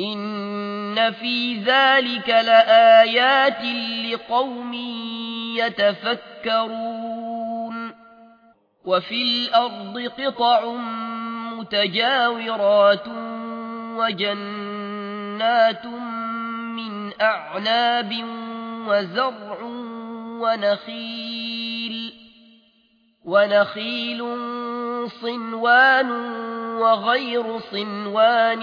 إن في ذلك لآيات لقوم يتفكرون وفي الأرض قطع متجاورات وجنات من أعناب وزرع ونخيل ونخيل صنوان وغير صنوان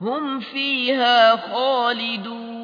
هم فيها خالدون.